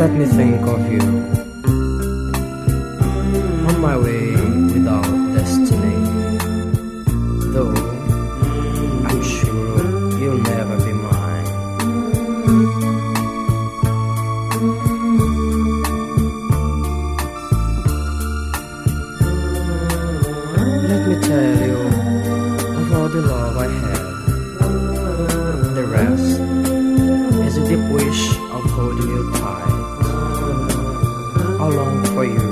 let me think of you. On my way without destiny, though I'm sure you'll never be mine. Let me tell you of all the love I have. Wish of holding you tight. I long for you